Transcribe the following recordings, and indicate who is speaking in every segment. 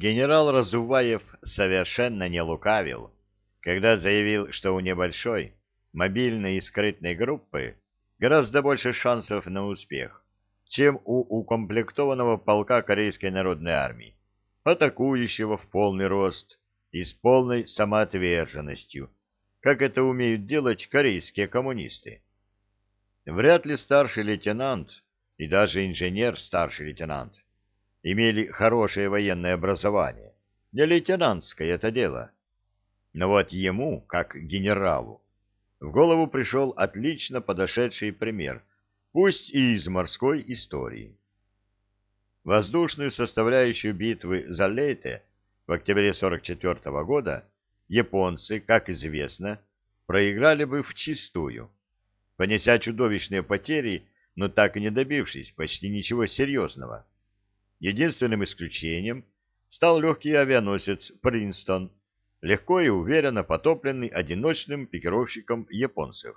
Speaker 1: Генерал Разуваев совершенно не лукавил, когда заявил, что у небольшой, мобильной и скрытной группы гораздо больше шансов на успех, чем у укомплектованного полка Корейской народной армии, атакующего в полный рост и с полной самоотверженностью, как это умеют делать корейские коммунисты. Вряд ли старший лейтенант и даже инженер-старший лейтенант имели хорошее военное образование. Не лейтенантское это дело. Но вот ему, как генералу, в голову пришел отлично подошедший пример, пусть и из морской истории. Воздушную составляющую битвы за Лейте в октябре 44 -го года японцы, как известно, проиграли бы вчистую, понеся чудовищные потери, но так и не добившись почти ничего серьезного. Единственным исключением стал легкий авианосец «Принстон», легко и уверенно потопленный одиночным пикировщиком японцев.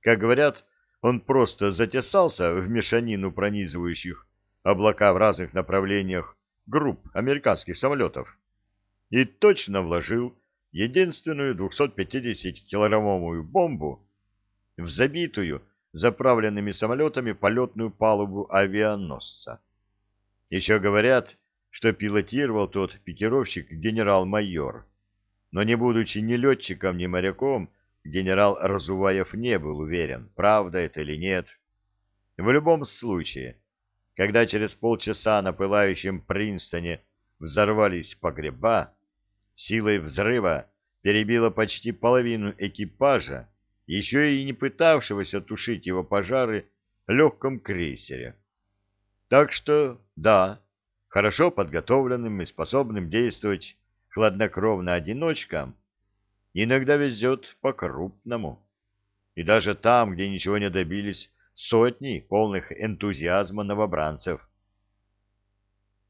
Speaker 1: Как говорят, он просто затесался в мешанину пронизывающих облака в разных направлениях групп американских самолетов и точно вложил единственную 250-килограммовую бомбу в забитую заправленными самолетами полетную палубу авианосца. Еще говорят, что пилотировал тот пикировщик генерал-майор. Но не будучи ни летчиком, ни моряком, генерал Разуваев не был уверен, правда это или нет. В любом случае, когда через полчаса на пылающем Принстоне взорвались погреба, силой взрыва перебило почти половину экипажа, еще и не пытавшегося тушить его пожары легком крейсере. Так что, да, хорошо подготовленным и способным действовать хладнокровно одиночкам иногда везет по-крупному. И даже там, где ничего не добились, сотни полных энтузиазма новобранцев.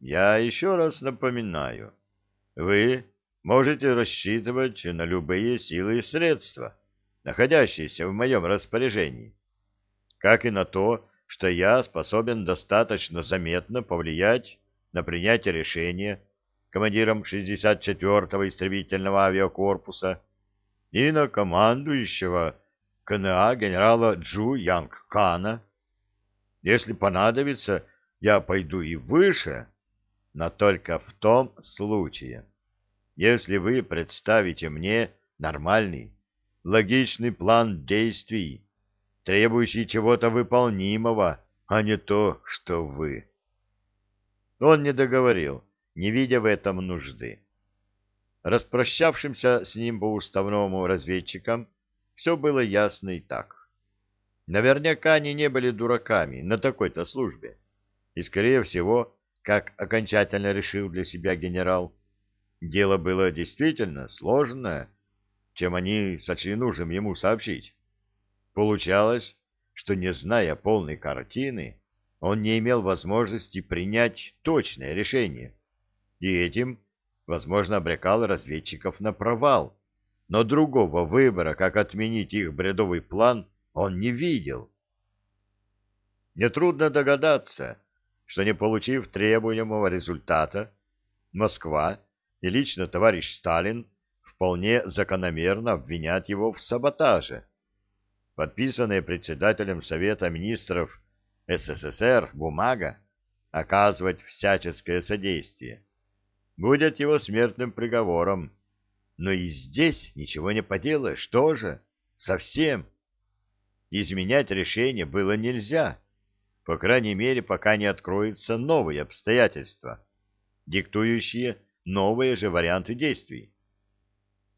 Speaker 1: Я еще раз напоминаю, вы можете рассчитывать на любые силы и средства, находящиеся в моем распоряжении, как и на то, что я способен достаточно заметно повлиять на принятие решения командиром 64-го истребительного авиакорпуса и на командующего КНА генерала Джу Янг Кана. Если понадобится, я пойду и выше, но только в том случае, если вы представите мне нормальный, логичный план действий, требующий чего-то выполнимого, а не то, что вы. Он не договорил, не видя в этом нужды. Распрощавшимся с ним по уставному разведчикам все было ясно и так. Наверняка они не были дураками на такой-то службе. И, скорее всего, как окончательно решил для себя генерал, дело было действительно сложное, чем они сочли нужным ему сообщить. Получалось, что, не зная полной картины, он не имел возможности принять точное решение, и этим, возможно, обрекал разведчиков на провал, но другого выбора, как отменить их бредовый план, он не видел. Нетрудно догадаться, что, не получив требуемого результата, Москва и лично товарищ Сталин вполне закономерно обвинят его в саботаже подписанная председателем Совета министров СССР бумага оказывать всяческое содействие будет его смертным приговором. Но и здесь ничего не поделаешь, что же? Совсем. Изменять решение было нельзя, по крайней мере, пока не откроются новые обстоятельства, диктующие новые же варианты действий.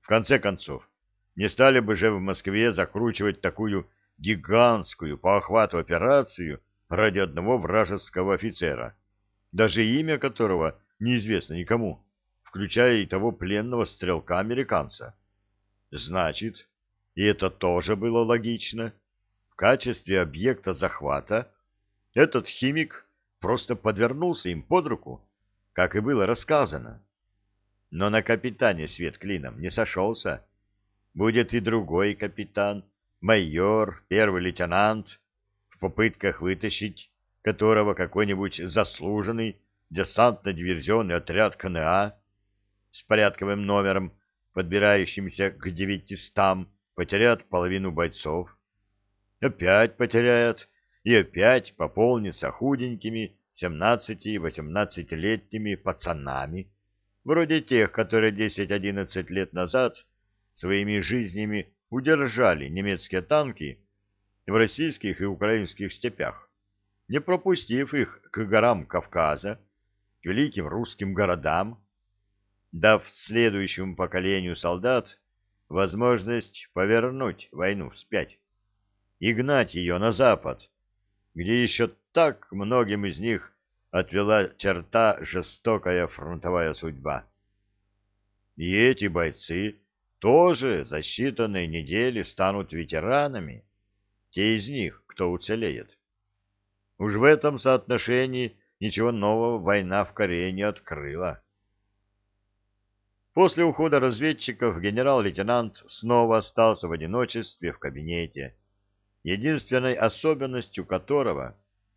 Speaker 1: В конце концов, не стали бы же в Москве закручивать такую гигантскую по охвату операцию ради одного вражеского офицера, даже имя которого неизвестно никому, включая и того пленного стрелка-американца. Значит, и это тоже было логично, в качестве объекта захвата этот химик просто подвернулся им под руку, как и было рассказано. Но на капитане свет клином не сошелся, будет и другой капитан, майор, первый лейтенант, в попытках вытащить которого какой-нибудь заслуженный десантно-диверсионный отряд КНА с порядковым номером, подбирающимся к девятистам, потеряет половину бойцов. Опять потеряет и опять пополнится худенькими 17-18-летними пацанами, вроде тех, которые 10-11 лет назад своими жизнями удержали немецкие танки в российских и украинских степях, не пропустив их к горам Кавказа, к великим русским городам, дав следующему поколению солдат возможность повернуть войну вспять и гнать ее на запад, где еще так многим из них отвела черта жестокая фронтовая судьба. И эти бойцы тоже за считанные недели станут ветеранами, те из них, кто уцелеет. Уж в этом соотношении ничего нового война в Корее не открыла. После ухода разведчиков генерал-лейтенант снова остался в одиночестве в кабинете, единственной особенностью которого,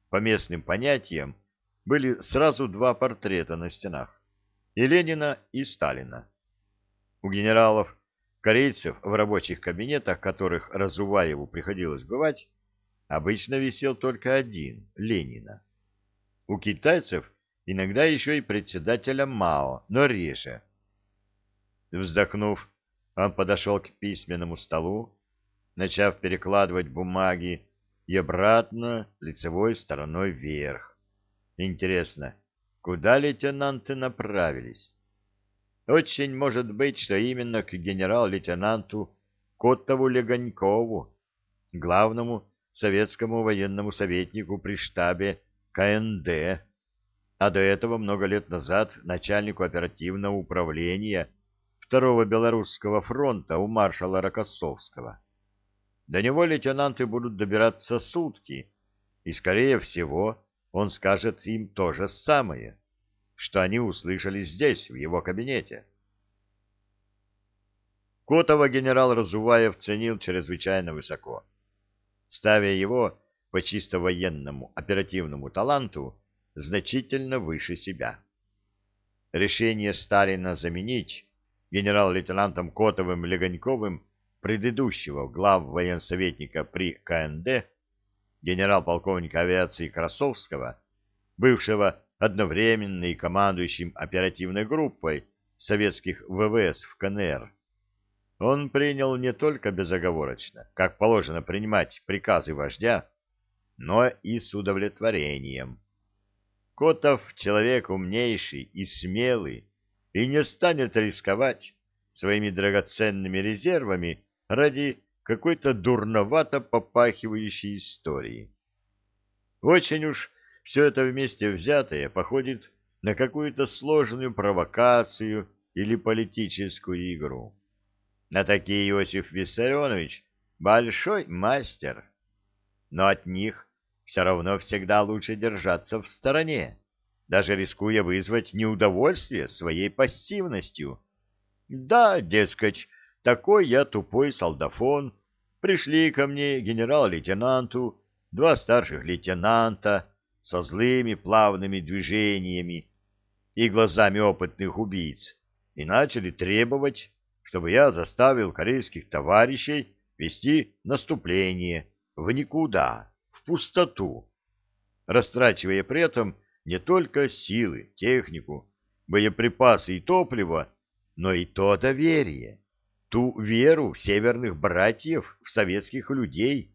Speaker 1: по местным понятиям, были сразу два портрета на стенах — и Ленина, и Сталина. У генералов, корейцев в рабочих кабинетах, которых Разуваеву приходилось бывать, обычно висел только один — Ленина. У китайцев иногда еще и председателя Мао, но реже. Вздохнув, он подошел к письменному столу, начав перекладывать бумаги и обратно лицевой стороной вверх. Интересно, куда лейтенанты направились? Очень может быть, что именно к генерал-лейтенанту Котову-Легонькову, главному советскому военному советнику при штабе КНД, а до этого много лет назад начальнику оперативного управления Второго Белорусского фронта у маршала Рокоссовского. До него лейтенанты будут добираться сутки, и, скорее всего, он скажет им то же самое, что они услышали здесь, в его кабинете. Котова генерал Разуваев ценил чрезвычайно высоко, ставя его по чисто военному оперативному таланту значительно выше себя. Решение Сталина заменить генерал-лейтенантом Котовым-Легоньковым предыдущего глав военсоветника при КНД, генерал-полковника авиации Красовского, бывшего одновременно и командующим оперативной группой советских ВВС в КНР, он принял не только безоговорочно, как положено принимать приказы вождя, но и с удовлетворением. Котов — человек умнейший и смелый, и не станет рисковать своими драгоценными резервами ради какой-то дурновато попахивающей истории. Очень уж все это вместе взятое походит на какую-то сложную провокацию или политическую игру. На такие Иосиф Виссарионович большой мастер, но от них все равно всегда лучше держаться в стороне даже рискуя вызвать неудовольствие своей пассивностью. Да, дескать, такой я тупой солдафон. Пришли ко мне генерал-лейтенанту, два старших лейтенанта со злыми плавными движениями и глазами опытных убийц и начали требовать, чтобы я заставил корейских товарищей вести наступление в никуда, в пустоту, растрачивая при этом не только силы, технику, боеприпасы и топливо, но и то доверие, ту веру северных братьев в советских людей,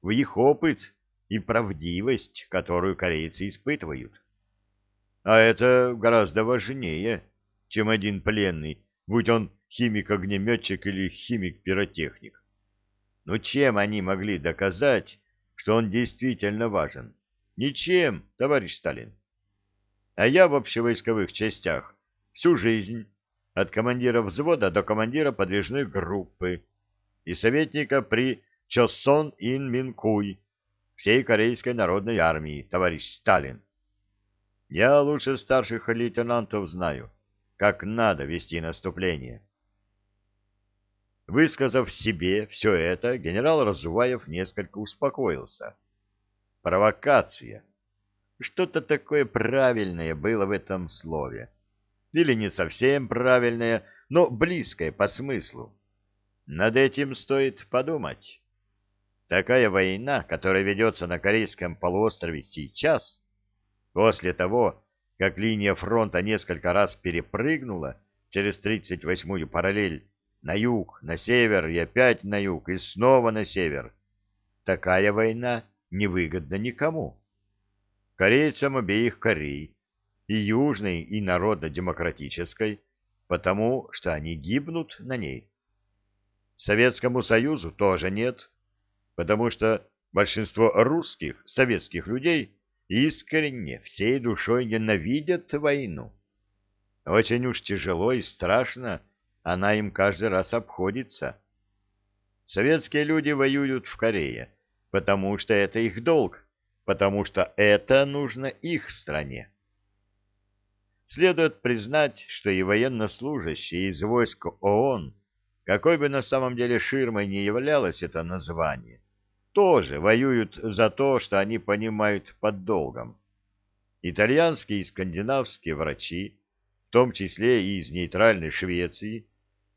Speaker 1: в их опыт и правдивость, которую корейцы испытывают. А это гораздо важнее, чем один пленный, будь он химик-огнеметчик или химик-пиротехник. Но чем они могли доказать, что он действительно важен? Ничем, товарищ Сталин а я в общевойсковых частях всю жизнь, от командира взвода до командира подвижной группы и советника при Чосон Ин Минкуй всей Корейской народной армии, товарищ Сталин. Я лучше старших лейтенантов знаю, как надо вести наступление. Высказав себе все это, генерал Разуваев несколько успокоился. Провокация что-то такое правильное было в этом слове. Или не совсем правильное, но близкое по смыслу. Над этим стоит подумать. Такая война, которая ведется на Корейском полуострове сейчас, после того, как линия фронта несколько раз перепрыгнула через 38-ю параллель на юг, на север и опять на юг, и снова на север, такая война невыгодна никому. Корейцам обеих Корей, и южной, и народно-демократической, потому что они гибнут на ней. Советскому Союзу тоже нет, потому что большинство русских, советских людей искренне, всей душой ненавидят войну. Очень уж тяжело и страшно она им каждый раз обходится. Советские люди воюют в Корее, потому что это их долг, потому что это нужно их стране. Следует признать, что и военнослужащие из войск ООН, какой бы на самом деле ширмой не являлось это название, тоже воюют за то, что они понимают под долгом. Итальянские и скандинавские врачи, в том числе и из нейтральной Швеции,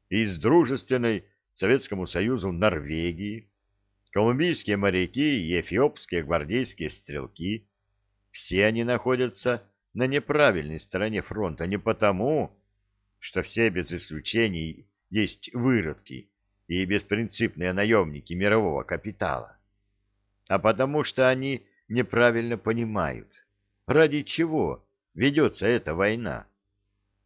Speaker 1: и из дружественной Советскому Союзу Норвегии, колумбийские моряки и эфиопские гвардейские стрелки, все они находятся на неправильной стороне фронта не потому, что все без исключений есть выродки и беспринципные наемники мирового капитала, а потому что они неправильно понимают, ради чего ведется эта война.